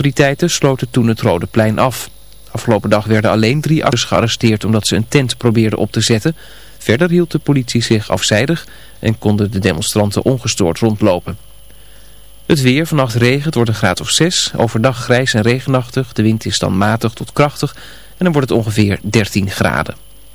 Autoriteiten sloten toen het Rode Plein af. Afgelopen dag werden alleen drie ouders gearresteerd omdat ze een tent probeerden op te zetten. Verder hield de politie zich afzijdig en konden de demonstranten ongestoord rondlopen. Het weer, vannacht regen, het wordt een graad of 6. Overdag grijs en regenachtig. De wind is dan matig tot krachtig. En dan wordt het ongeveer 13 graden.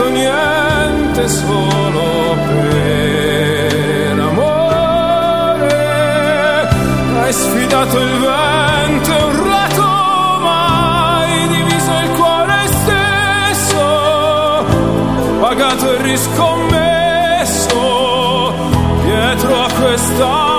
fatto niente solo per amore. Hai sfidato il vento e urlato mai diviso il cuore stesso pagato e riscommesso dietro a questa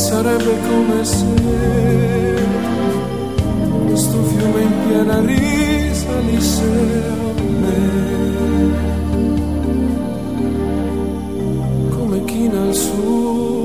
sarebbe come se questo fiume in piena risalisse a me. Come china il suo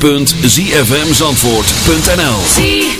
www.zfmzandvoort.nl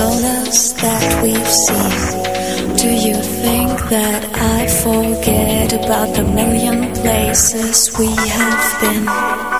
corners that we've seen. Do you think that I forget about the million places we have been?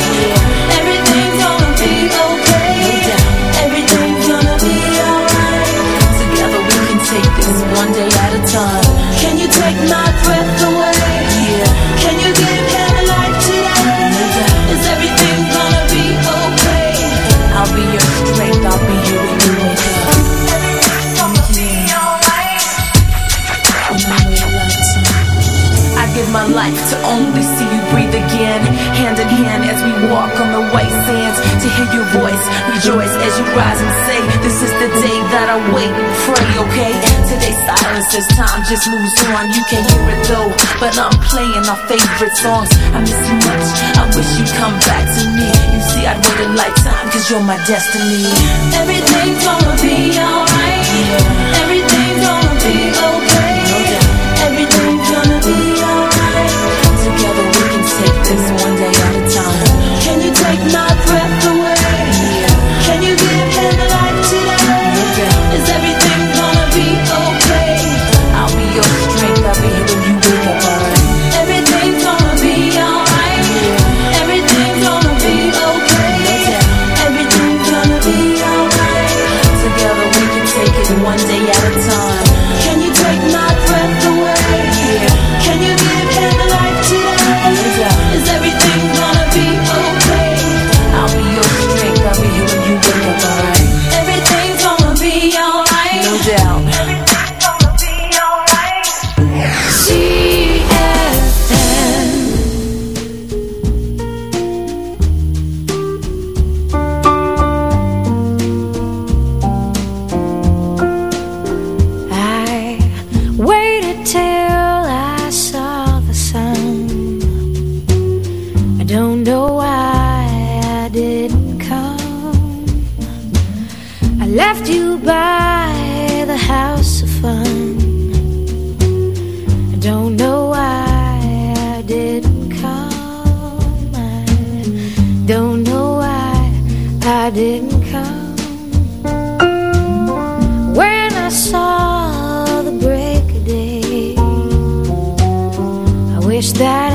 A time. Can you take my breath away? Yeah. Can you give him life to. I give my life to only see you breathe again. Hand in hand as we walk on the. To hear your voice, rejoice as you rise and say, This is the day that I wait and pray, okay? Today's silence as time just moves on. You can't hear it though, but I'm playing our favorite songs. I miss you much. I wish you'd come back to me. You see, I'd wait a lifetime, cause you're my destiny. Everything's gonna be alright. Everything's gonna be okay. Everything's gonna be alright. Together we can take this one day wish that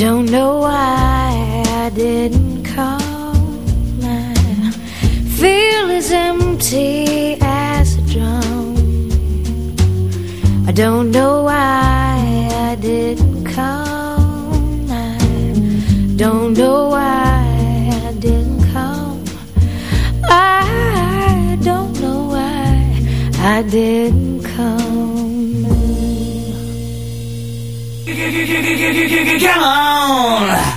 Don't know why I didn't call. My feel as empty as a drum. I don't know why I didn't call. My don't know why I didn't come. I don't know why I didn't call. Come on!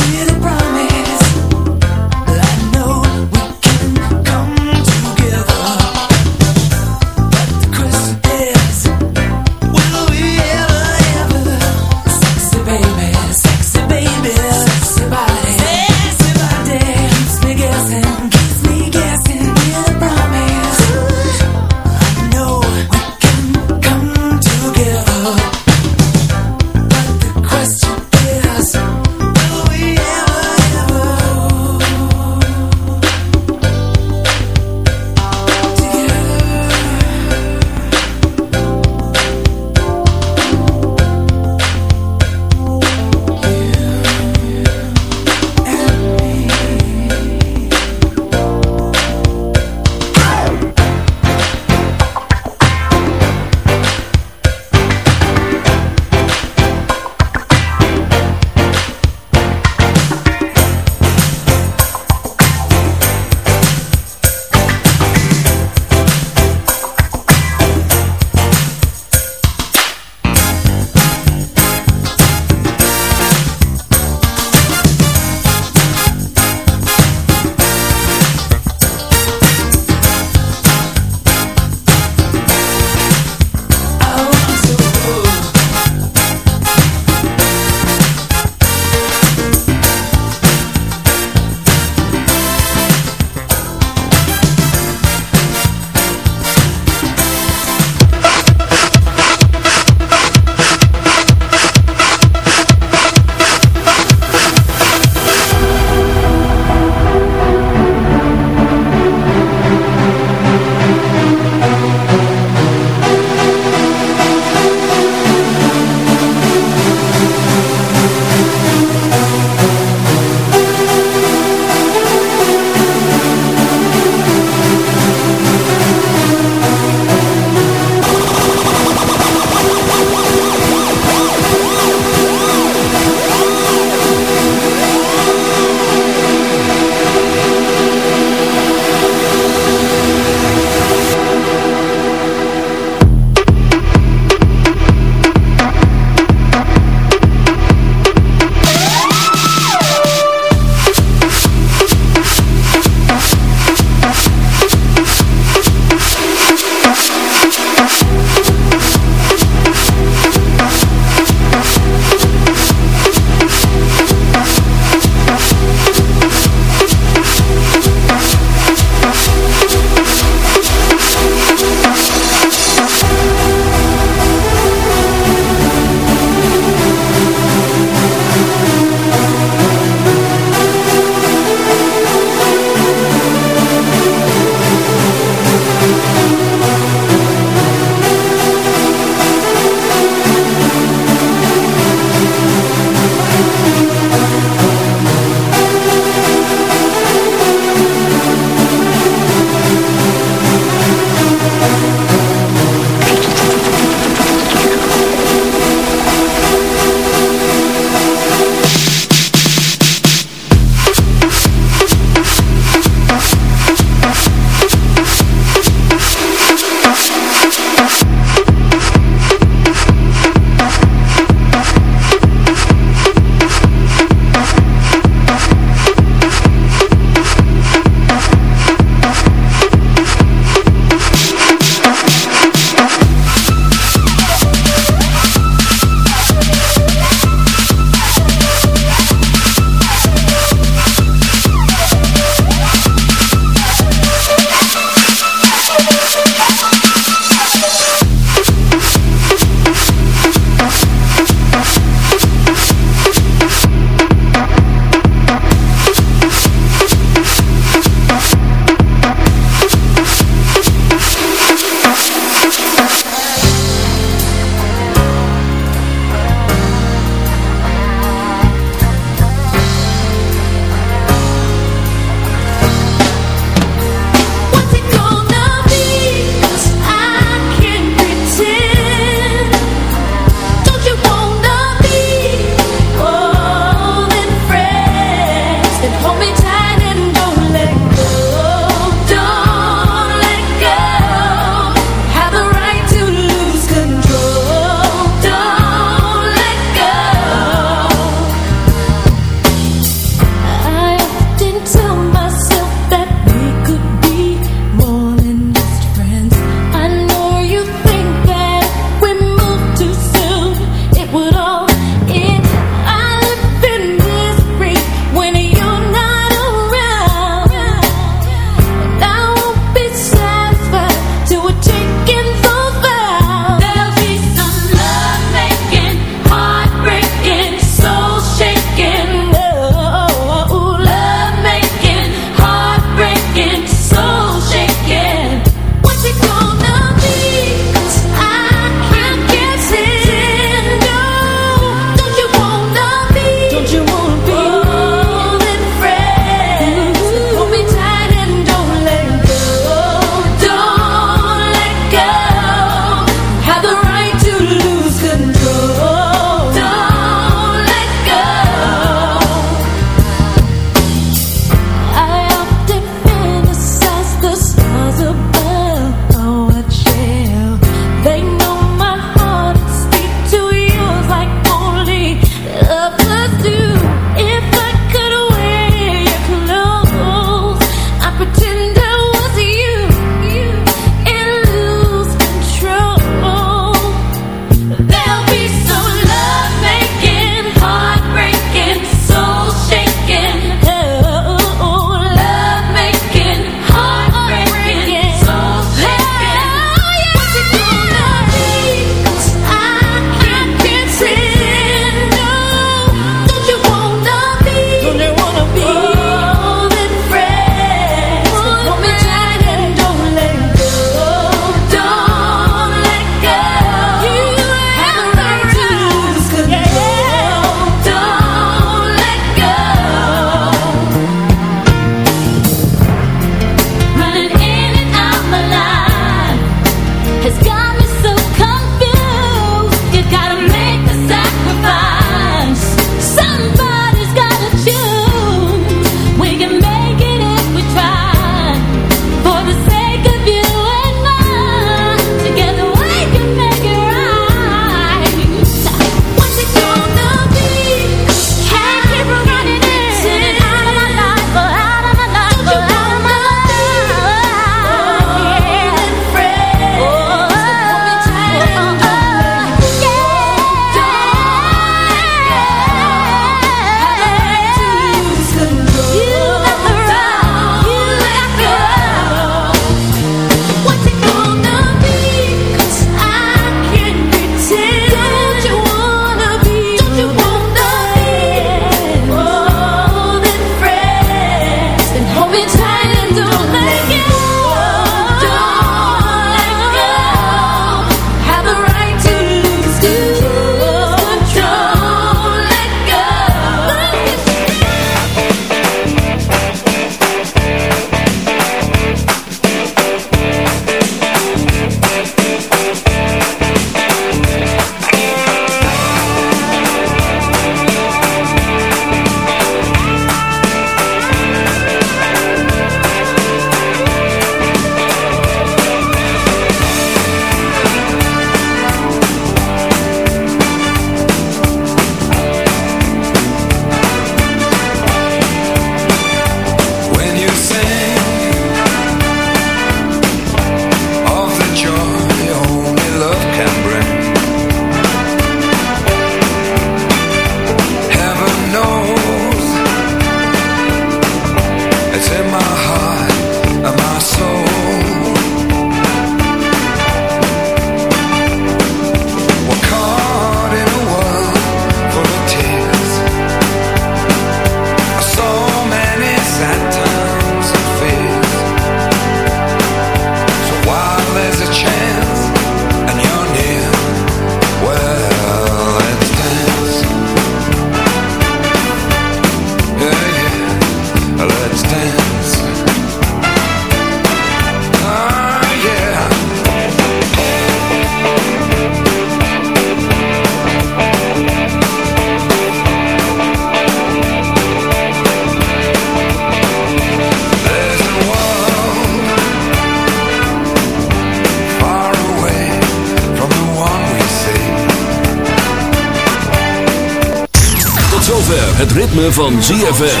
Van ZFM.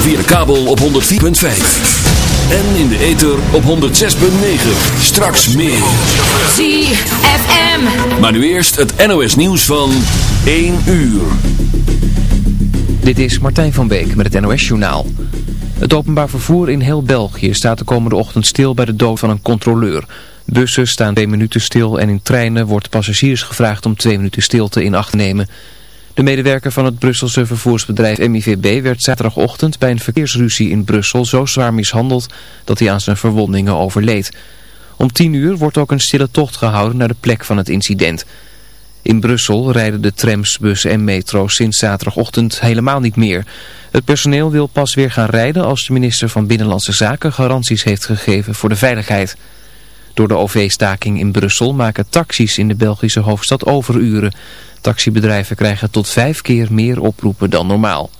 Via de kabel op 104.5. En in de ether op 106.9. Straks meer. ZFM. Maar nu eerst het NOS nieuws van 1 uur. Dit is Martijn van Beek met het NOS-journaal. Het openbaar vervoer in heel België staat de komende ochtend stil bij de dood van een controleur. Bussen staan twee minuten stil en in treinen wordt passagiers gevraagd om twee minuten stilte in acht te nemen. De medewerker van het Brusselse vervoersbedrijf MIVB werd zaterdagochtend bij een verkeersruzie in Brussel zo zwaar mishandeld dat hij aan zijn verwondingen overleed. Om tien uur wordt ook een stille tocht gehouden naar de plek van het incident. In Brussel rijden de trams, bussen en metro's sinds zaterdagochtend helemaal niet meer. Het personeel wil pas weer gaan rijden als de minister van Binnenlandse Zaken garanties heeft gegeven voor de veiligheid. Door de OV-staking in Brussel maken taxis in de Belgische hoofdstad overuren. Taxibedrijven krijgen tot vijf keer meer oproepen dan normaal.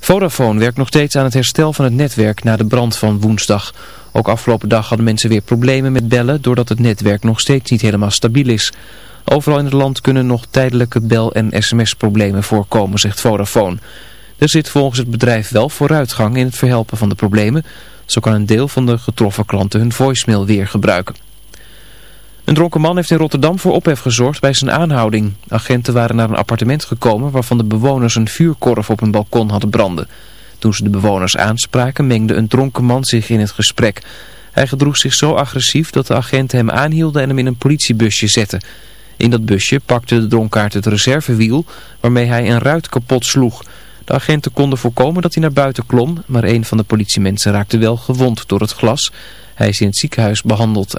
Vodafone werkt nog steeds aan het herstel van het netwerk na de brand van woensdag. Ook afgelopen dag hadden mensen weer problemen met bellen doordat het netwerk nog steeds niet helemaal stabiel is. Overal in het land kunnen nog tijdelijke bel- en sms-problemen voorkomen, zegt Vodafone. Er zit volgens het bedrijf wel vooruitgang in het verhelpen van de problemen. Zo kan een deel van de getroffen klanten hun voicemail weer gebruiken. Een dronken man heeft in Rotterdam voor ophef gezorgd bij zijn aanhouding. Agenten waren naar een appartement gekomen waarvan de bewoners een vuurkorf op hun balkon hadden branden. Toen ze de bewoners aanspraken mengde een dronken man zich in het gesprek. Hij gedroeg zich zo agressief dat de agenten hem aanhielden en hem in een politiebusje zetten. In dat busje pakte de dronkaard het reservewiel waarmee hij een ruit kapot sloeg. De agenten konden voorkomen dat hij naar buiten klom, maar een van de politiemensen raakte wel gewond door het glas. Hij is in het ziekenhuis behandeld